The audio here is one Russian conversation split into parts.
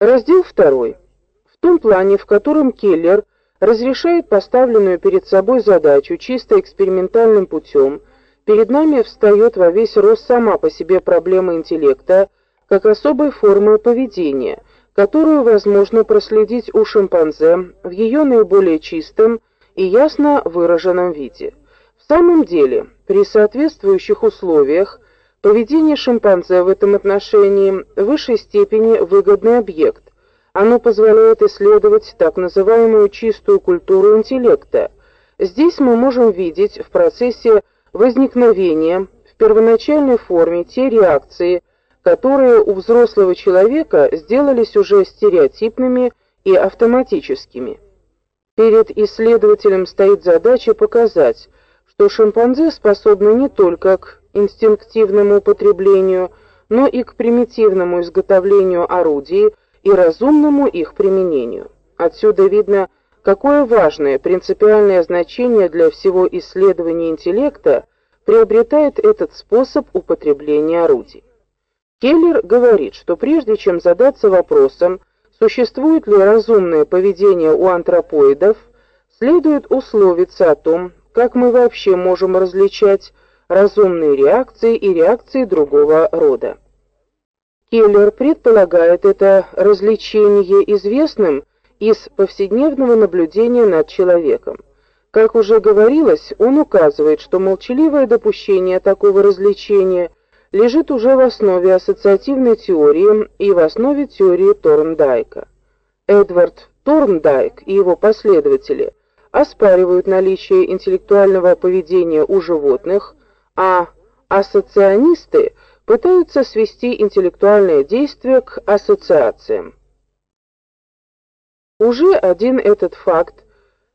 Раздел 2. В том плане, в котором Келлер разрешает поставленную перед собой задачу чисто экспериментальным путем, перед нами встает во весь рост сама по себе проблема интеллекта как особой формы поведения, которую возможно проследить у шимпанзе в ее наиболее чистом и ясно выраженном виде. В самом деле, при соответствующих условиях поведение шимпанзе в этом отношении в высшей степени выгодный объект. Оно позволяет исследовать так называемую чистую культуру интеллекта. Здесь мы можем видеть в процессе возникновения в первоначальной форме те реакции, которые у взрослого человека сделались уже стереотипными и автоматическими. Перед исследователем стоит задача показать, что шимпанзе способны не только к инстинктивному употреблению, но и к примитивному изготовлению орудий и разумному их применению. Отсюда видно, какое важное принципиальное значение для всего исследования интеллекта приобретает этот способ употребления орудий. Келлер говорит, что прежде чем задаться вопросом, существует ли разумное поведение у антропоидов, следует условиться о том, как мы вообще можем различать разумные реакции и реакции другого рода. Келлер предполагает это развлечение известным из повседневного наблюдения над человеком. Как уже говорилось, он указывает, что молчаливое допущение такого развлечения лежит уже в основе ассоциативной теории и в основе теории Торндайка. Эдвард Торндайк и его последователи оспаривают наличие интеллектуального поведения у животных, а ассоционисты пытаются свести интеллектуальное действие к ассоциациям. Уже один этот факт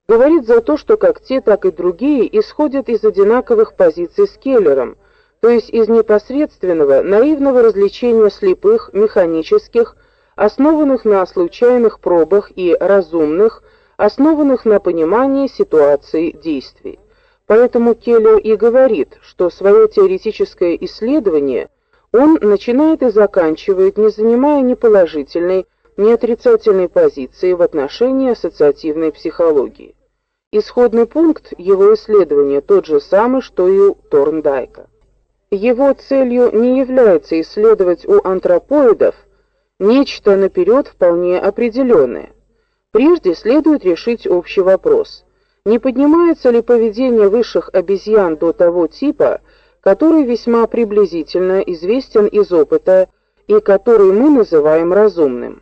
говорит за то, что как те, так и другие исходят из одинаковых позиций с Келлером, то есть из непосредственного наивного развлечения слепых, механических, основанных на случайных пробах и разумных, основанных на понимании ситуации действий. Поэтому Келлер и говорит, что свое теоретическое исследование он начинает и заканчивает, не занимая ни положительной, ни отрицательной позиции в отношении ассоциативной психологии. Исходный пункт его исследования тот же самый, что и у Торндайка. Его целью не является исследовать у антропоидов нечто наперед вполне определенное. Прежде следует решить общий вопрос – не поднимается ли поведение высших обезьян до того типа, который весьма приблизительно известен из опыта и который мы называем разумным.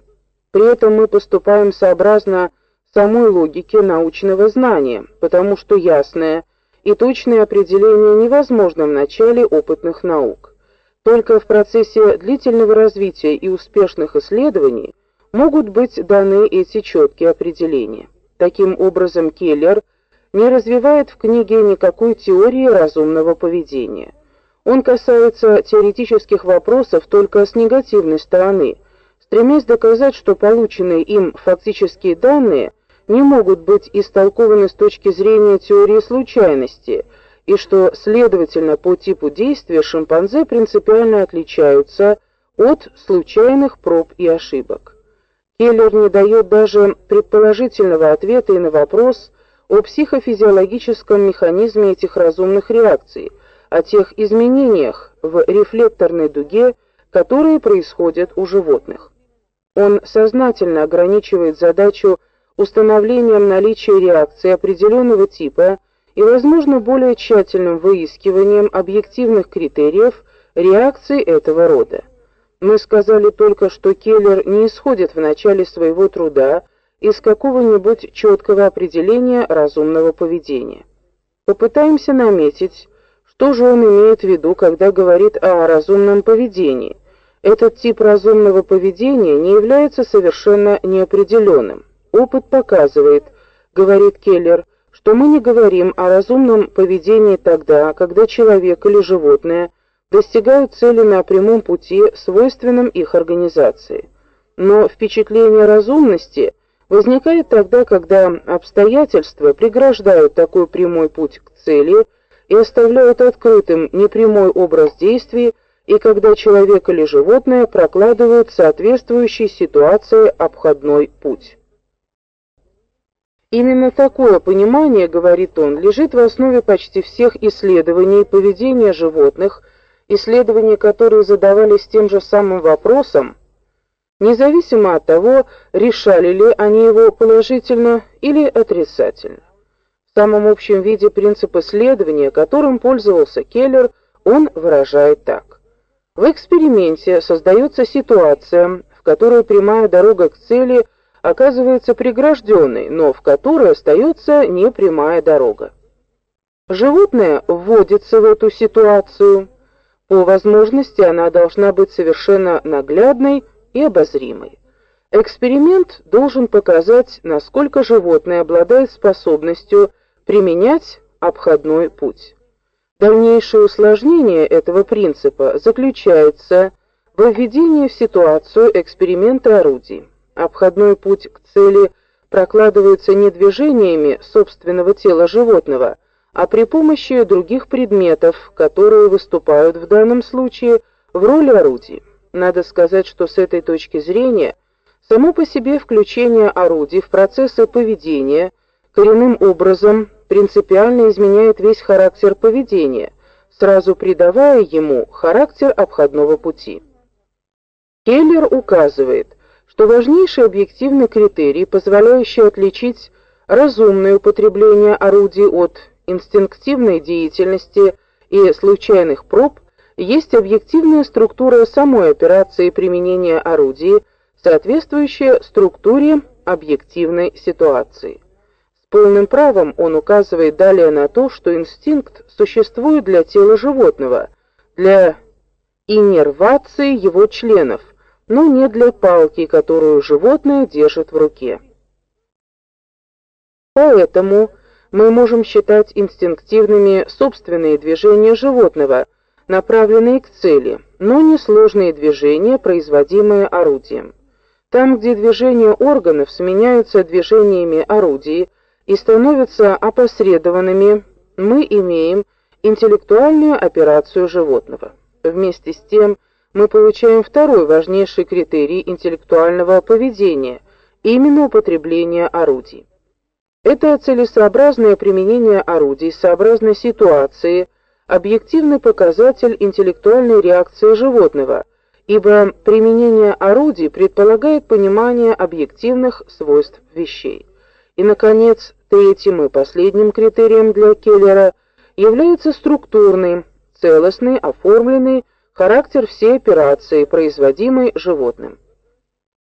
При этом мы поступаем сообразно самой логике научного знания, потому что ясное и точное определение невозможно в начале опытных наук. Только в процессе длительного развития и успешных исследований могут быть даны эти четкие определения. Таким образом, Келлер – не развивает в книге никакой теории разумного поведения. Он касается теоретических вопросов только с негативной стороны, стремясь доказать, что полученные им фактические данные не могут быть истолкованы с точки зрения теории случайности, и что, следовательно, по типу действия шимпанзе принципиально отличаются от случайных проб и ошибок. Келлер не дает даже предположительного ответа и на вопрос, о психофизиологическом механизме этих разумных реакций, о тех изменениях в рефлекторной дуге, которые происходят у животных. Он сознательно ограничивает задачу установлением наличия реакции определенного типа и, возможно, более тщательным выискиванием объективных критериев реакции этого рода. Мы сказали только, что Келлер не исходит в начале своего труда из какого-нибудь четкого определения разумного поведения. Попытаемся наметить, что же он имеет в виду, когда говорит о разумном поведении. Этот тип разумного поведения не является совершенно неопределенным. Опыт показывает, говорит Келлер, что мы не говорим о разумном поведении тогда, когда человек или животное достигают цели на прямом пути, свойственном их организации. Но впечатление разумности возникает тогда, когда обстоятельства преграждают такой прямой путь к цели и оставляют открытым непрямой образ действий и когда человек или животное прокладывают соответствующей ситуации обходной путь. Именно такое понимание, говорит он, лежит в основе почти всех исследований поведения животных, исследований, которые задавались тем же самым вопросом, независимо от того, решали ли они его положительно или отрицательно. В самом общем виде принцип исследования, которым пользовался Келлер, он выражает так: в эксперименте создается ситуация, в которой прямая дорога к цели оказывается прегражденной, но в которой остается непрямая дорога. Животное вводится в эту ситуацию. По возможности она должна быть совершенно наглядной и обозримой. Эксперимент должен показать, насколько животное обладает способностью применять обходной путь. Дальнейшее усложнение этого принципа заключается в введении в ситуацию эксперимента орудий. Обходной путь к цели прокладывается не движениями собственного тела животного, а при помощи других предметов, которые выступают в данном случае в роли орудий. Надо сказать, что с этой точки зрения само по себе включение орудий в процессы поведения коренным образом принципиально изменяет весь характер поведения, сразу придавая ему характер обходного пути. Келлер указывает, что важнейший объективный критерий, позволяющий отличить разумное употребление орудий от инстинктивной деятельности и случайных проб, есть объективная структура самой операции применения орудий, соответствующая структуре объективной ситуации полным правом он указывает далее на то, что инстинкт существует для тела животного, для иннервации его членов, но не для палки, которую животное держит в руке. Поэтому мы можем считать инстинктивными собственные движения животного, направленные к цели, но не сложные движения, производимые орудием. Там, где движения органов сменяются движениями орудий, и становятся опосредованными, мы имеем интеллектуальную операцию животного. Вместе с тем, мы получаем второй важнейший критерий интеллектуального поведения именно употребление орудий. Это целесообразное применение орудий сообразно ситуации, объективный показатель интеллектуальной реакции животного, ибо применение орудий предполагает понимание объективных свойств вещей. И наконец, Третьим и последним критерием для Келлера является структурный, целостный, оформленный характер всей операции, производимой животным.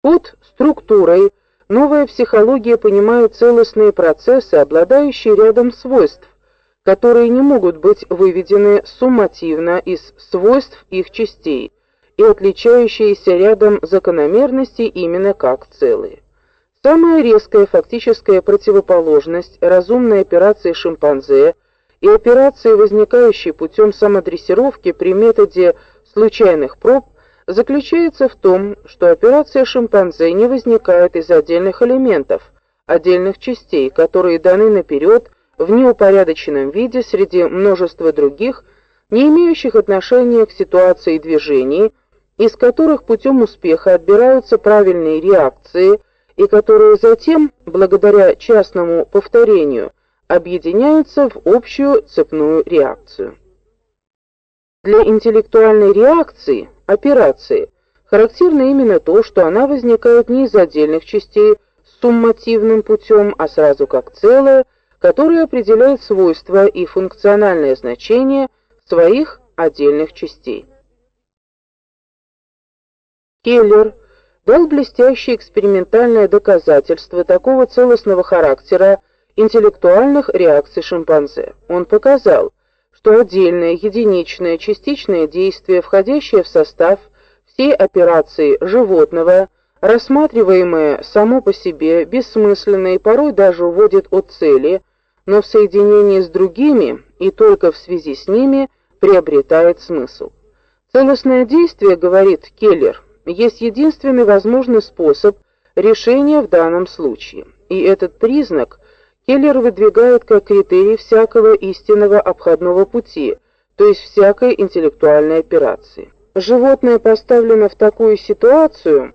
Под структурой новая психология понимает целостные процессы, обладающие рядом свойств, которые не могут быть выведены суммативно из свойств их частей и отличающиеся рядом закономерностей именно как целые. Самая резкая фактическая противоположность разумной операции шимпанзе и операции, возникающей путем самодрессировки при методе случайных проб, заключается в том, что операция шимпанзе не возникает из отдельных элементов, отдельных частей, которые даны наперед в неупорядоченном виде среди множества других, не имеющих отношения к ситуации движений, из которых путем успеха отбираются правильные реакции – и которые затем, благодаря частному повторению, объединяются в общую цепную реакцию. Для интеллектуальной реакции, операции, характерно именно то, что она возникает не из отдельных частей суммативным путем, а сразу как целое, которое определяет свойства и функциональное значение своих отдельных частей. Келлер дал блестящее экспериментальное доказательство такого целостного характера интеллектуальных реакций шимпанзе. Он показал, что отдельное единичное частичное действие, входящее в состав всей операции животного, рассматриваемое само по себе бессмысленно и порой даже уводит от цели, но в соединении с другими и только в связи с ними приобретает смысл. Целостное действие, говорит Келлер, есть единственный возможный способ решения в данном случае. И этот признак Келлер выдвигает как критерий всякого истинного обходного пути, то есть всякой интеллектуальной операции. животное поставлено в такую ситуацию,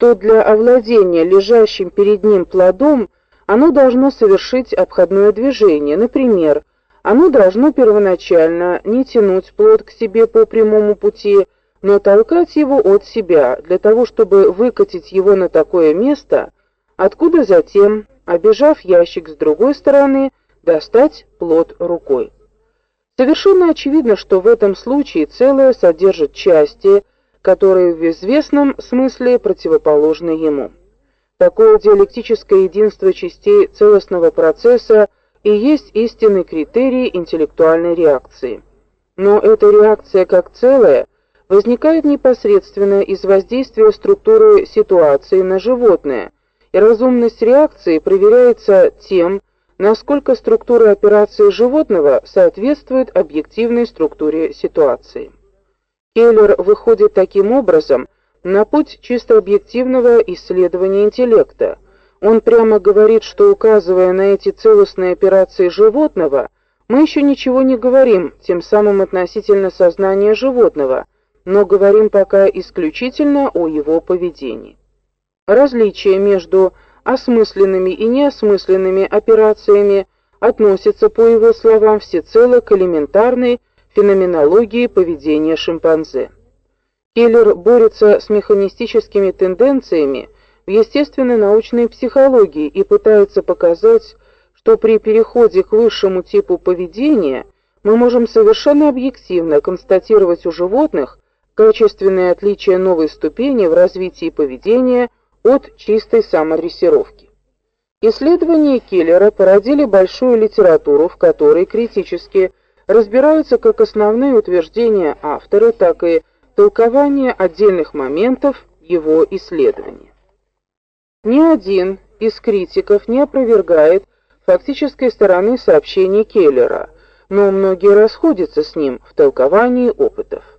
что для овладения лежащим перед ним плодом оно должно совершить обходное движение. Например, оно должно первоначально не тянуть плод к себе по прямому пути, но толкать его от себя, для того чтобы выкатить его на такое место, откуда затем, обежав ящик с другой стороны, достать плод рукой. Совершенно очевидно, что в этом случае целое содержит части, которые в известном смысле противоположны ему. Такое диалектическое единство частей целостного процесса и есть истинный критерий интеллектуальной реакции. Но эта реакция как целое возникает непосредственно из воздействия структуры ситуации на животное, и разумность реакции проверяется тем, насколько структура операции животного соответствует объективной структуре ситуации. Келлер выходит таким образом на путь чисто объективного исследования интеллекта. Он прямо говорит, что указывая на эти целостные операции животного, мы еще ничего не говорим, тем самым относительно сознания животного, но говорим пока исключительно о его поведении. Различие между осмысленными и неосмысленными операциями относится, по его словам, всецело к элементарной феноменологии поведения шимпанзе. Келлер борется с механистическими тенденциями в естественной научной психологии и пытается показать, что при переходе к высшему типу поведения мы можем совершенно объективно констатировать у животных качественные отличия новой ступени в развитии поведения от чистой самодрессировки. Исследования Келлера породили большую литературу, в которой критически разбираются как основные утверждения автора, так и толкования отдельных моментов его исследования. Ни один из критиков не опровергает фактической стороны сообщений Келлера, но многие расходятся с ним в толковании опытов.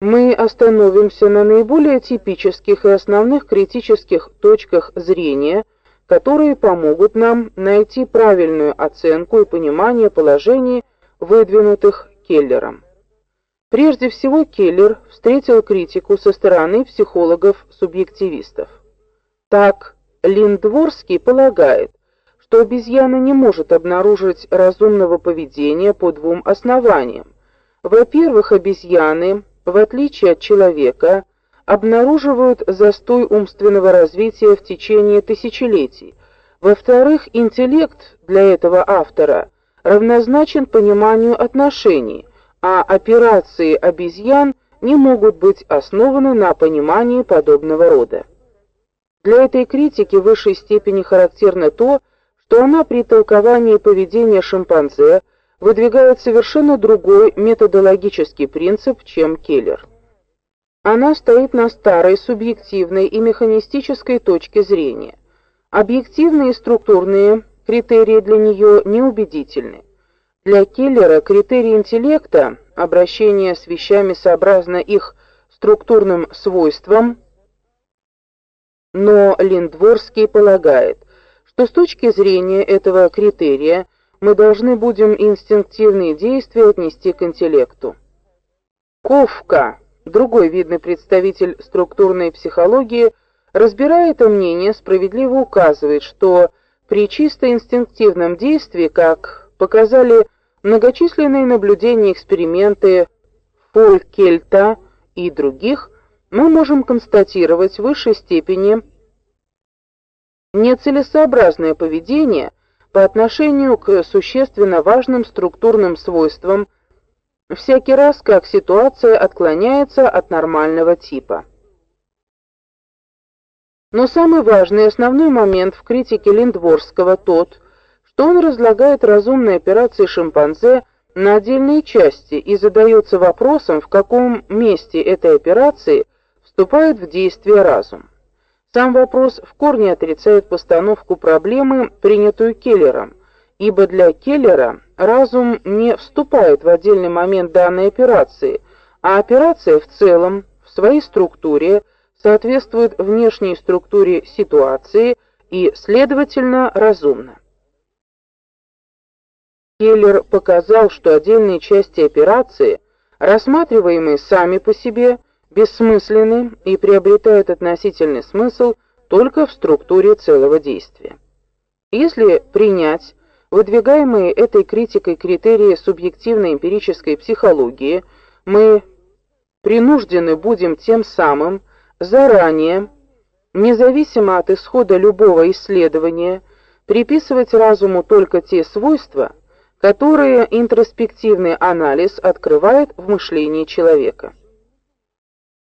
Мы остановимся на наиболее типических и основных критических точках зрения, которые помогут нам найти правильную оценку и понимание положений, выдвинутых Келлером. Прежде всего, Келлер встретил критику со стороны психологов-субъективистов. Так, Линдворский полагает, что обезьяна не может обнаружить разумного поведения по двум основаниям. Во-первых, обезьяны в отличие от человека, обнаруживают застой умственного развития в течение тысячелетий. Во-вторых, интеллект для этого автора равнозначен пониманию отношений, а операции обезьян не могут быть основаны на понимании подобного рода. Для этой критики в высшей степени характерно то, что она при толковании поведения шимпанзе выдвигает совершенно другой методологический принцип, чем Келлер. Она стоит на старой субъективной и механистической точке зрения. Объективные и структурные критерии для нее неубедительны. Для Келлера критерий интеллекта, обращение с вещами сообразно их структурным свойствам, но Линдворский полагает, что с точки зрения этого критерия мы должны будем инстинктивные действия отнести к интеллекту. Ковка, другой видный представитель структурной психологии, разбирая это мнение, справедливо указывает, что при чисто инстинктивном действии, как показали многочисленные наблюдения и эксперименты Фолькельта и других, мы можем констатировать в высшей степени нецелесообразное поведение – по отношению к существенно важным структурным свойствам всякий раз, как ситуация отклоняется от нормального типа. Но самый важный основной момент в критике Линдворского тот, что он разлагает разумные операции шимпанзе на отдельные части и задается вопросом, в каком месте этой операции вступает в действие разум. Сам вопрос в корне отрицает постановку проблемы, принятую Келлером, ибо для Келлера разум не вступает в отдельный момент данной операции, а операция в целом в своей структуре соответствует внешней структуре ситуации и, следовательно, разумна. Келлер показал, что отдельные части операции рассматриваемые сами по себе, бессмысленны и приобретают относительный смысл только в структуре целого действия. Если принять выдвигаемые этой критикой критерии субъективной эмпирической психологии, мы принуждены будем тем самым заранее, независимо от исхода любого исследования, приписывать разуму только те свойства, которые интроспективный анализ открывает в мышлении человека.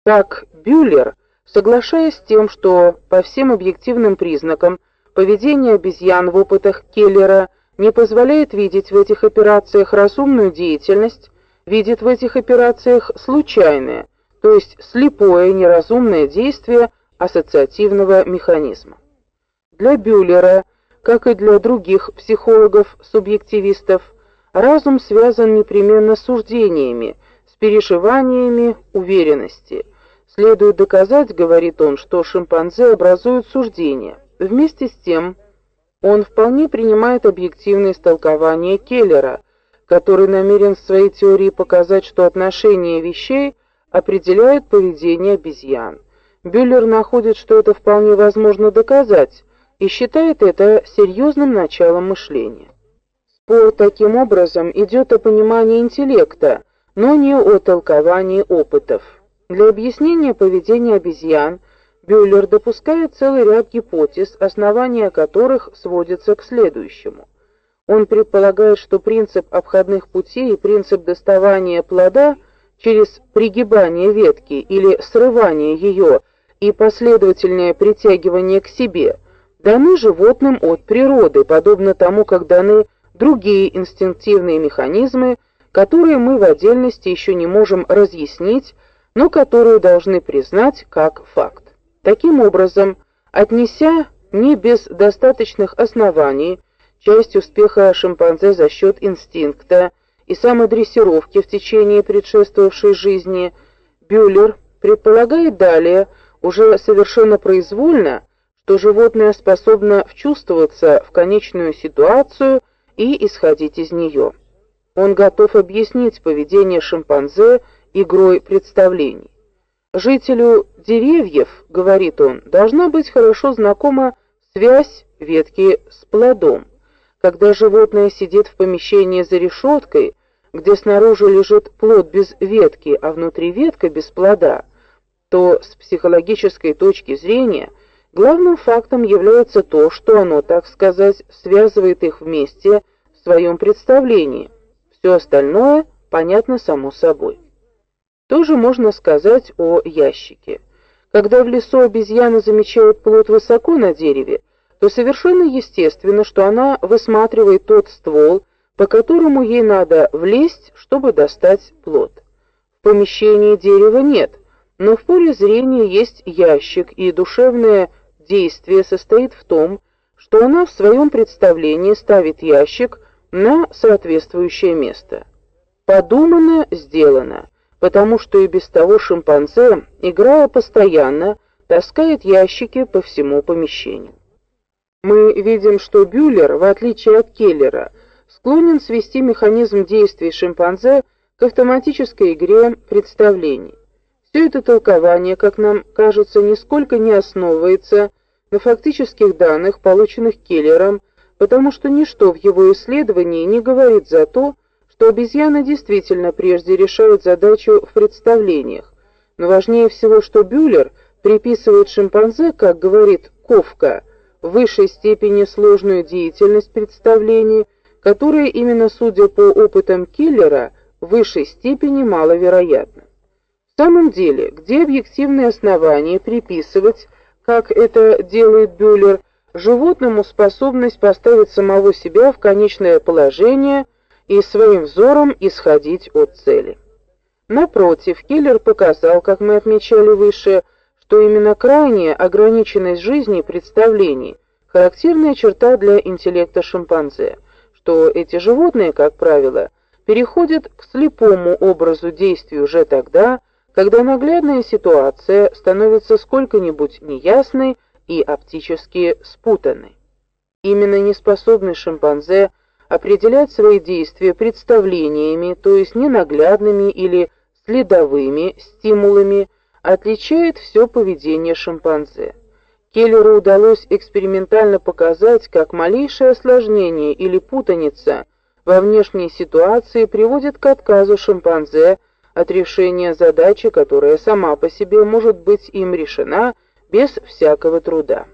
Так Бюллер, соглашаясь с тем, что по всем объективным признакам поведение обезьян в опытах Келлера не позволяет видеть в этих операциях разумную деятельность, видит в этих операциях случайное, то есть слепое неразумное действие ассоциативного механизма. Для Бюллера, как и для других психологов-субъективистов, разум связан непременно с суждениями, с переживаниями уверенности. Следует доказать, говорит он, что шимпанзе образуют суждения. Вместе с тем, он вполне принимает объективное истолкование Келлера, который намерен в своей теории показать, что отношение вещей определяет поведение обезьян. Бюллер находит, что это вполне возможно доказать, и считает это серьезным началом мышления. Спор таким образом идет о понимании интеллекта, но не о толковании опытов. Для объяснения поведения обезьян Бюллер допускает целый ряд гипотез, основания которых сводятся к следующему. Он предполагает, что принцип обходных путей и принцип доставания плода через пригибание ветки или срывание ее и последовательное притягивание к себе даны животным от природы, подобно тому, как даны другие инстинктивные механизмы, которые мы в отдельности еще не можем разъяснить, но которые должны признать как факт. Таким образом, отнеся не без достаточных оснований часть успеха шимпанзе за счет инстинкта и самодрессировки в течение предшествовавшей жизни, Бюллер предполагает далее, уже совершенно произвольно, что животное способно вчувствоваться в конечную ситуацию и исходить из нее. Он готов объяснить поведение шимпанзе игрой представлений. Жителю деревьев, говорит он, должна быть хорошо знакома связь ветки с плодом. Когда животное сидит в помещении за решеткой, где снаружи лежит плод без ветки, а внутри ветка без плода, то с психологической точки зрения главным фактом является то, что оно, так сказать, связывает их вместе в своем представлении. Все остальное понятно само собой. Тоже можно сказать о ящике. Когда в лесу обезьяна замечает плод высоко на дереве, то совершенно естественно, что она высматривает тот ствол, по которому ей надо влезть, чтобы достать плод. В помещении дерева нет, но в поле зрения есть ящик, и душевное действие состоит в том, что она в своем представлении ставит ящик на соответствующее место. Подумано, сделано потому что и без того шимпанзе, играя постоянно, таскает ящики по всему помещению. Мы видим, что Бюллер, в отличие от Келлера, склонен свести механизм действий шимпанзе к автоматической игре представлений. Все это толкование, как нам кажется, нисколько не основывается на фактических данных, полученных Келлером, потому что ничто в его исследовании не говорит за то, что обезьяны действительно прежде решают задачу в представлениях, но важнее всего, что Бюллер приписывает шимпанзе, как говорит Ковка, в высшей степени сложную деятельность представлений, которая именно судя по опытам Киллера в высшей степени маловероятна. В самом деле, где объективные основания приписывать, как это делает Бюллер, животному способность поставить самого себя в конечное положение – и своим взором исходить от цели. Напротив, Киллер показал, как мы отмечали выше, что именно крайняя ограниченность жизни и представлений характерная черта для интеллекта шимпанзе, что эти животные, как правило, переходят к слепому образу действий уже тогда, когда наглядная ситуация становится сколько-нибудь неясной и оптически спутанной. Именно неспособность шимпанзе определять свои действия представлениями, то есть ненаглядными или следовыми стимулами отличает все поведение шимпанзе. Келлеру удалось экспериментально показать, как малейшее осложнение или путаница во внешней ситуации приводит к отказу шимпанзе от решения задачи, которая сама по себе может быть им решена без всякого труда.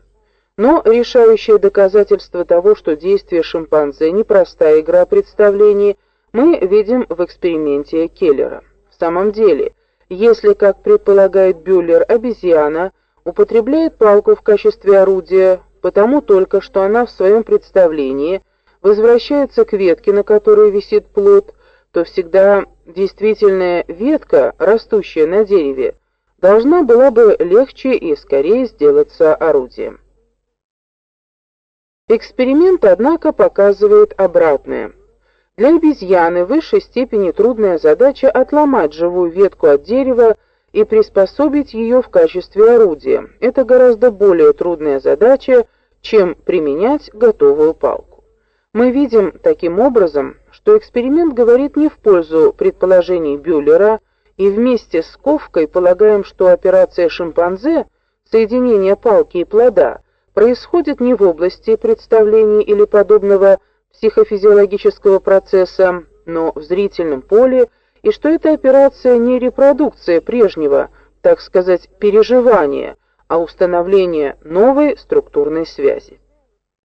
Но решающее доказательство того, что действие шимпанзе не простая игра представлений, мы видим в эксперименте Келлера. В самом деле, если, как предполагает Бюллер, обезьяна употребляет палку в качестве орудия, потому только что она в своем представлении возвращается к ветке, на которой висит плод, то всегда действительная ветка, растущая на дереве, должна была бы легче и скорее сделаться орудием. Эксперимент, однако, показывает обратное. Для обезьяны в высшей степени трудная задача отломать живую ветку от дерева и приспособить ее в качестве орудия. Это гораздо более трудная задача, чем применять готовую палку. Мы видим таким образом, что эксперимент говорит не в пользу предположений Бюллера, и вместе с ковкой полагаем, что операция шимпанзе, соединение палки и плода, происходит не в области представлений или подобного психофизиологического процесса, но в зрительном поле и что эта операция не репродукция прежнего, так сказать, переживания, а установление новой структурной связи.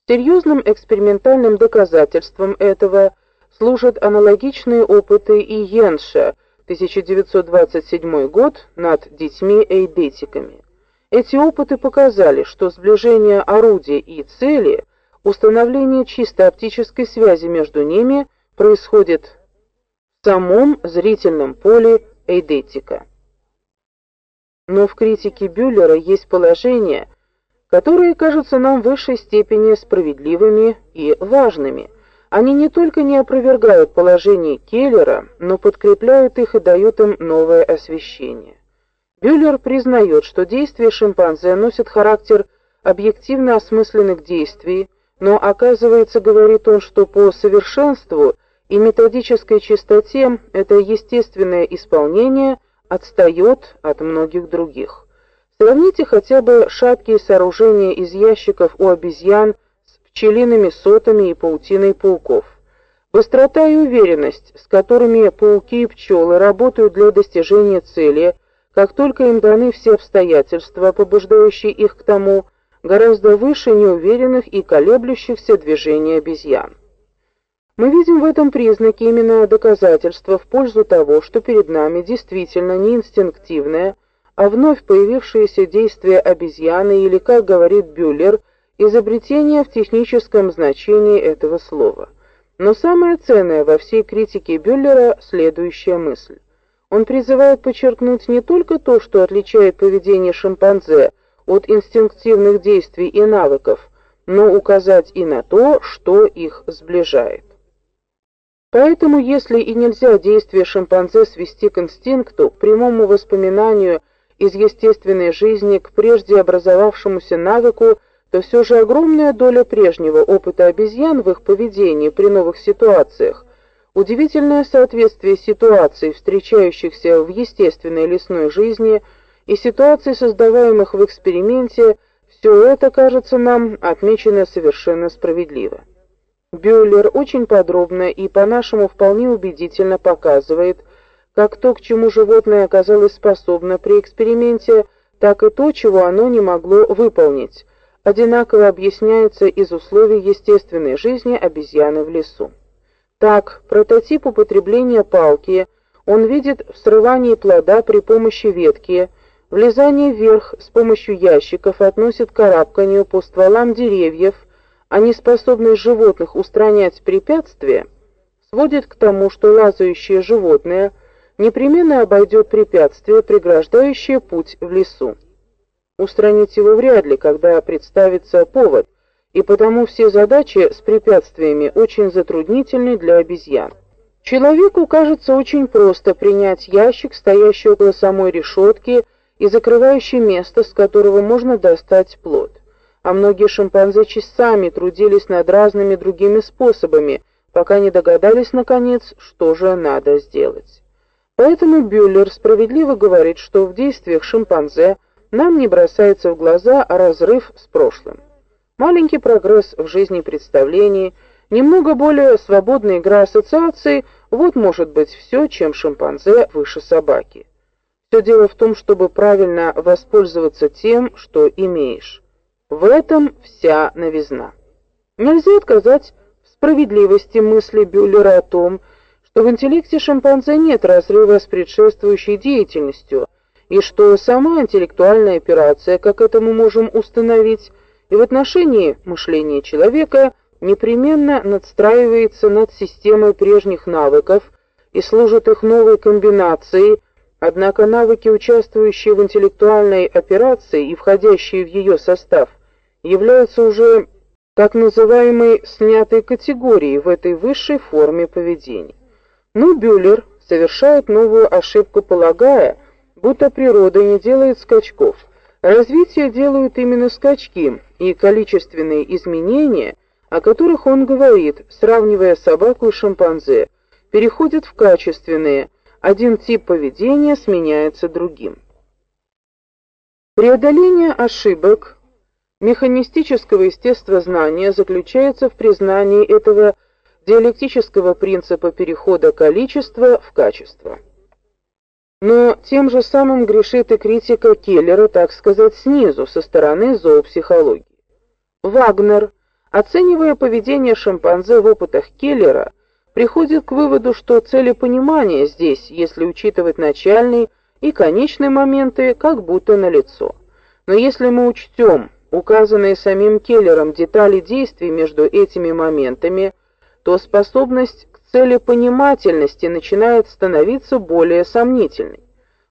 Серьезным экспериментальным доказательством этого служат аналогичные опыты и Йенша, 1927 год, над детьми-эйдетиками. Эти опыты показали, что сближение орудия и цели, установление чисто оптической связи между ними происходит самом зрительном поле эйдетика. Но в критике Бюллера есть положения, которые кажутся нам в высшей степени справедливыми и важными. Они не только не опровергают положения Келлера, но подкрепляют их и дают им новое освещение. Бюллер признает, что действия шимпанзе носят характер объективно осмысленных действий, но оказывается, говорит он, что по совершенству и методической чистоте это естественное исполнение отстает от многих других. Сравните хотя бы шаткие сооружения из ящиков у обезьян с пчелиными сотами и паутиной пауков. Быстрота и уверенность, с которыми пауки и пчелы работают для достижения цели, как только им даны все обстоятельства, побуждающие их к тому, гораздо выше неуверенных и колеблющихся движений обезьян. Мы видим в этом признаки именно доказательства в пользу того, что перед нами действительно не инстинктивное, а вновь появившееся действие обезьяны или, как говорит Бюллер, изобретение в техническом значении этого слова. Но самое ценное во всей критике Бюллера следующая мысль. Он призывает подчеркнуть не только то, что отличает поведение шимпанзе от инстинктивных действий и навыков, но указать и на то, что их сближает. Поэтому, если и нельзя действие шимпанзе свести к инстинкту, к прямому воспоминанию из естественной жизни к прежде образовавшемуся навыку, то все же огромная доля прежнего опыта обезьян в их поведении при новых ситуациях, удивительное соответствие ситуаций, встречающихся в естественной лесной жизни, и ситуаций, создаваемых в эксперименте, все это кажется нам отмечено совершенно справедливо. Бюллер очень подробно и по-нашему вполне убедительно показывает, как то, к чему животное оказалось способно при эксперименте, так и то, чего оно не могло выполнить, одинаково объясняется из условий естественной жизни обезьяны в лесу. Так, прототип употребления палки. Он видит в срывании плода при помощи ветки, влезание вверх с помощью ящиков относит к карабканию по стволам деревьев – а неспособность животных устранять препятствия сводит к тому, что лазающее животное непременно обойдет препятствие, преграждающее путь в лесу. Устранить его вряд ли, когда представится повод, и потому все задачи с препятствиями очень затруднительны для обезьян. Человеку кажется очень просто принять ящик, стоящий около самой решетки и закрывающий место, с которого можно достать плод а многие шимпанзе часами трудились над разными другими способами, пока не догадались наконец, что же надо сделать. Поэтому Бюллер справедливо говорит, что в действиях шимпанзе нам не бросается в глаза разрыв с прошлым. Маленький прогресс в жизни представлений, немного более свободная игра ассоциаций вот может быть все, чем шимпанзе выше собаки. Все дело в том, чтобы правильно воспользоваться тем, что имеешь. В этом вся новизна. Нельзя отказать в справедливости мысли Бюллера о том, что в интеллекте шимпанзе нет разрыва с предшествующей деятельностью, и что сама интеллектуальная операция, как это мы можем установить, и в отношении мышления человека непременно надстраивается над системой прежних навыков и служит их новой комбинацией Однако навыки, участвующие в интеллектуальной операции и входящие в ее состав, являются уже так называемой снятой категорией в этой высшей форме поведения. Но Бюллер совершает новую ошибку, полагая, будто природа не делает скачков. Развитие делают именно скачки, и количественные изменения, о которых он говорит, сравнивая собаку и шимпанзе, переходят в качественные – один тип поведения сменяется другим. Преодоление ошибок механистического естествознания заключается в признании этого диалектического принципа перехода количества в качество. Но тем же самым грешит и критика Келлера, так сказать, снизу, со стороны зоопсихологии. Вагнер, оценивая поведение шимпанзе в опытах Келлера, приходит к выводу, что целепонимание здесь, если учитывать начальный и конечный моменты, как будто налицо. Но если мы учтем указанные самим Келлером детали действий между этими моментами, то способность к целепонимательности начинает становиться более сомнительной.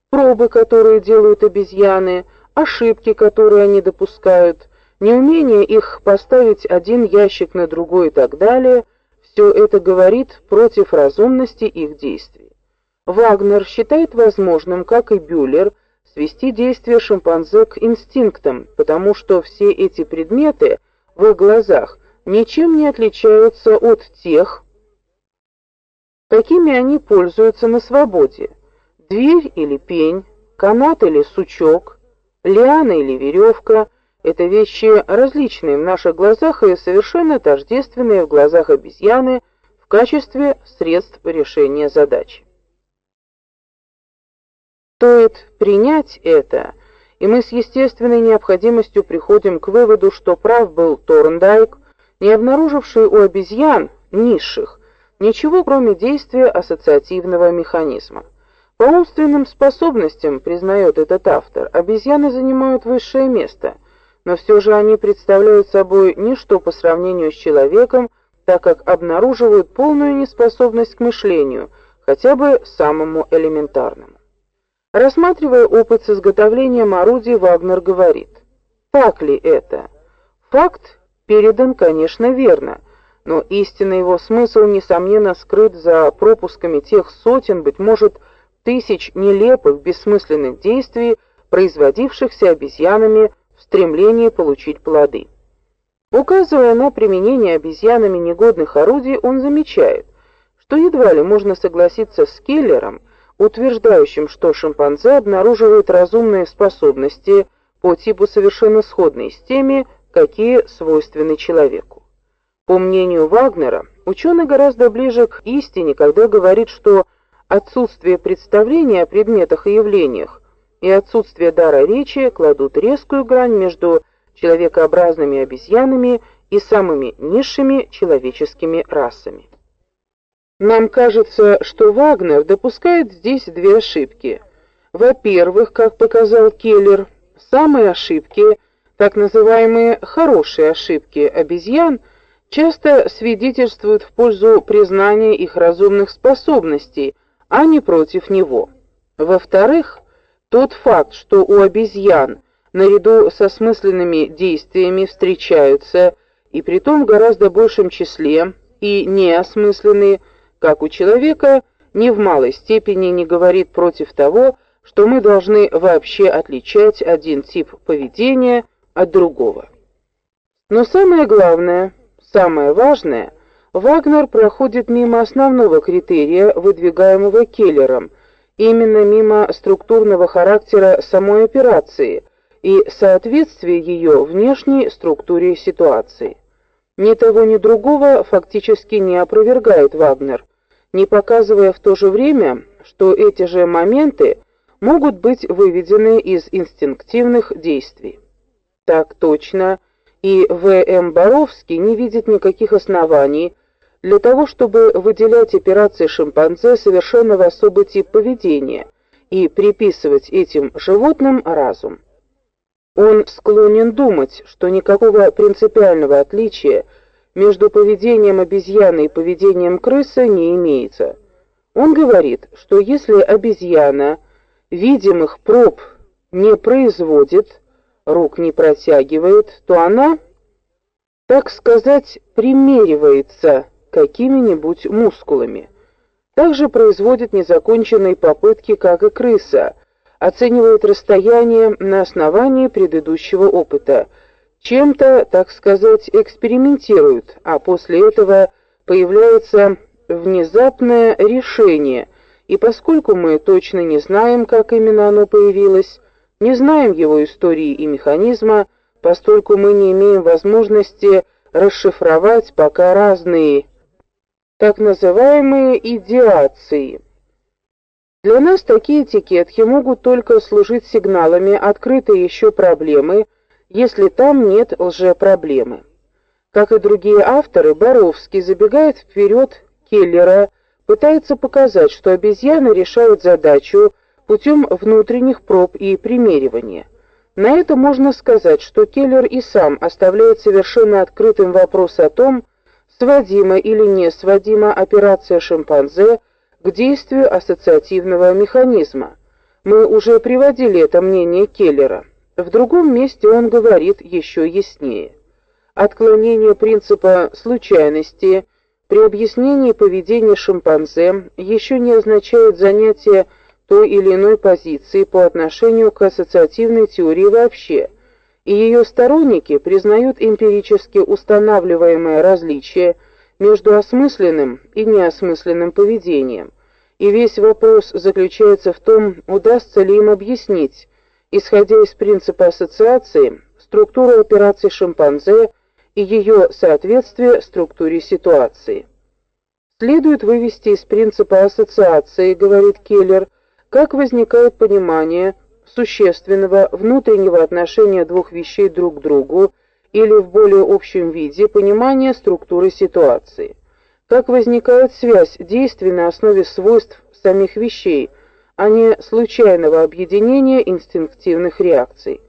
Пробы, которые делают обезьяны, ошибки, которые они допускают, неумение их поставить один ящик на другой и так далее – все это говорит против разумности их действий. Вагнер считает возможным, как и Бюллер, свести действия шимпанзе к инстинктам, потому что все эти предметы в их глазах ничем не отличаются от тех, какими они пользуются на свободе. Дверь или пень, канат или сучок, лиана или веревка — это вещи различные в наших глазах и совершенно тождественные в глазах обезьяны в качестве средств решения задачи. Стоит принять это, и мы с естественной необходимостью приходим к выводу, что прав был Торндайк, не обнаруживший у обезьян низших ничего, кроме действия ассоциативного механизма. По умственным способностям, признает этот автор, обезьяны занимают высшее место – но все же они представляют собой ничто по сравнению с человеком, так как обнаруживают полную неспособность к мышлению, хотя бы самому элементарному. Рассматривая опыт с изготовлением орудий, Вагнер говорит: "Так ли это? Факт передан, конечно, верно, но истинный его смысл несомненно скрыт за пропусками тех сотен, быть может, тысяч нелепых, бессмысленных действий, производившихся обезьянами стремлении получить плоды. Указывая на применение обезьянами негодных орудий, он замечает, что едва ли можно согласиться с Келлером, утверждающим, что шимпанзе обнаруживает разумные способности по типу совершенно сходные с теми, какие свойственны человеку. По мнению Вагнера, ученый гораздо ближе к истине, когда говорит, что отсутствие представления о предметах и явлениях и отсутствие дара речи кладут резкую грань между человекообразными обезьянами и самыми низшими человеческими расами. Нам кажется, что Вагнер допускает здесь две ошибки. Во-первых, как показал Келлер, самые ошибки, так называемые хорошие ошибки обезьян, часто свидетельствуют в пользу признания их разумных способностей, а не против него. Во-вторых, тот факт, что у обезьян наряду со смысленными действиями встречаются и притом в гораздо большем числе и неосмысленные, как у человека, ни в малой степени не говорит против того, что мы должны вообще отличать один тип поведения от другого. Но самое главное, самое важное, Вагнер проходит мимо основного критерия, выдвигаемого Келлером – именно мимо структурного характера самой операции и соответствия ее внешней структуре ситуации. Ни того, ни другого фактически не опровергает Вагнер, не показывая в то же время, что эти же моменты могут быть выведены из инстинктивных действий. Так точно и В.М. Боровский не видит никаких оснований для того, чтобы выделять операции шимпанзе совершенно в особый тип поведения и приписывать этим животным разум. Он склонен думать, что никакого принципиального отличия между поведением обезьяны и поведением крысы не имеется. Он говорит, что если обезьяна видимых проб не производит, рук не протягивает, то она, так сказать, примеривается какими-нибудь мускулами. Также производит незаконченные попытки, как и крыса, оценивает расстояние на основании предыдущего опыта, чем-то, так сказать, экспериментирует, а после этого появляется внезапное решение, и поскольку мы точно не знаем, как именно оно появилось, не знаем его истории и механизма, поскольку мы не имеем возможности расшифровать пока разные так называемые идеации. Для нас такие этикетки могут только служить сигналами открытой еще проблемы, если там нет лжепроблемы. Как и другие авторы, Боровский забегает вперед Келлера, пытается показать, что обезьяны решают задачу путем внутренних проб и примеривания. На это можно сказать, что Келлер и сам оставляет совершенно открытым вопрос о том, сводима или не сводима операция шимпанзе к действию ассоциативного механизма. Мы уже приводили это мнение Келлера. В другом месте он говорит еще яснее. Отклонение принципа случайности при объяснении поведения шимпанзе еще не означает занятие той или иной позиции по отношению к ассоциативной теории вообще – и ее сторонники признают эмпирически устанавливаемое различие между осмысленным и неосмысленным поведением. И весь вопрос заключается в том, удастся ли им объяснить, исходя из принципа ассоциации, структуру операций шимпанзе и ее соответствие структуре ситуации. Следует вывести из принципа ассоциации, говорит Келлер, как возникает понимание существенного внутреннего отношения двух вещей друг к другу или в более общем виде понимания структуры ситуации. Как возникает связь действий на основе свойств самих вещей, а не случайного объединения инстинктивных реакций.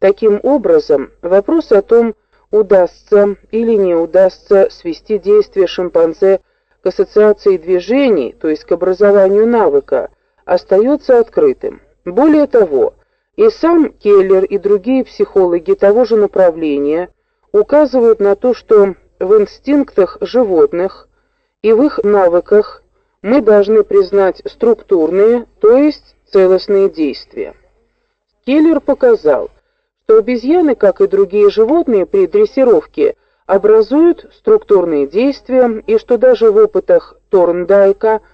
Таким образом, вопрос о том, удастся или не удастся свести действия шимпанзе к ассоциации движений, то есть к образованию навыка, остается открытым. Более того, и сам Келлер, и другие психологи того же направления указывают на то, что в инстинктах животных и в их навыках мы должны признать структурные, то есть целостные действия. Келлер показал, что обезьяны, как и другие животные при дрессировке, образуют структурные действия, и что даже в опытах Торндайка –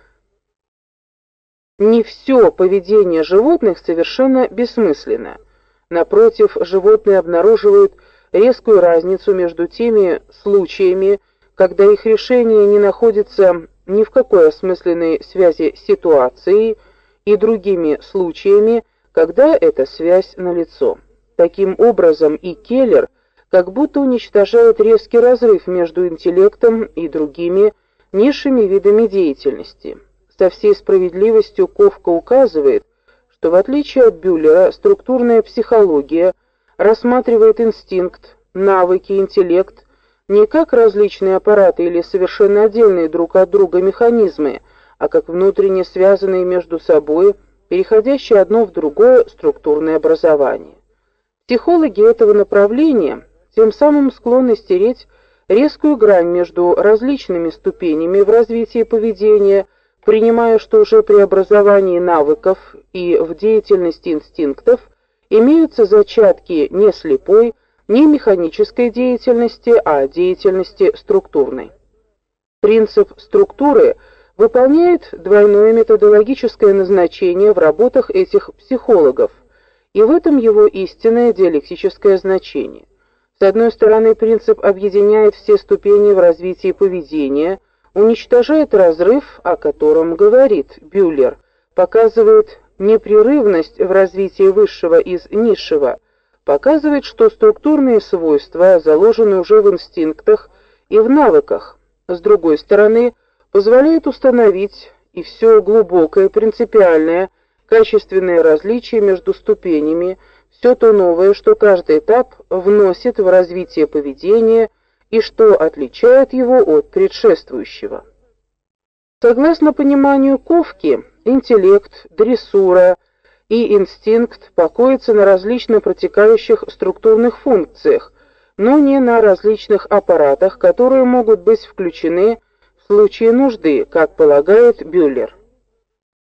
не все поведение животных совершенно бессмысленно. Напротив, животные обнаруживают резкую разницу между теми случаями, когда их решение не находится ни в какой осмысленной связи с ситуацией, и другими случаями, когда эта связь налицо. Таким образом, и Келлер как будто уничтожает резкий разрыв между интеллектом и другими низшими видами деятельности. Со всей справедливостью Ковка указывает, что в отличие от Бюллера, структурная психология рассматривает инстинкт, навыки, интеллект не как различные аппараты или совершенно отдельные друг от друга механизмы, а как внутренне связанные между собой, переходящие одно в другое структурное образование. Психологи этого направления тем самым склонны стереть резкую грань между различными ступенями в развитии поведения принимая, что уже при образовании навыков и в деятельности инстинктов имеются зачатки не слепой, не механической деятельности, а деятельности структурной. Принцип структуры выполняет двойное методологическое назначение в работах этих психологов, и в этом его истинное диалектическое значение. С одной стороны, принцип объединяет все ступени в развитии поведения, уничтожает разрыв, о котором говорит Бюллер, показывает непрерывность в развитии высшего из низшего, показывает, что структурные свойства заложены уже в инстинктах и в навыках. С другой стороны, позволяет установить и все глубокое, принципиальное, качественное различие между ступенями, все то новое, что каждый этап вносит в развитие поведения и что отличает его от предшествующего. Согласно пониманию Ковки, интеллект, дрессура и инстинкт покоятся на различно протекающих структурных функциях, но не на различных аппаратах, которые могут быть включены в случае нужды, как полагает Бюллер.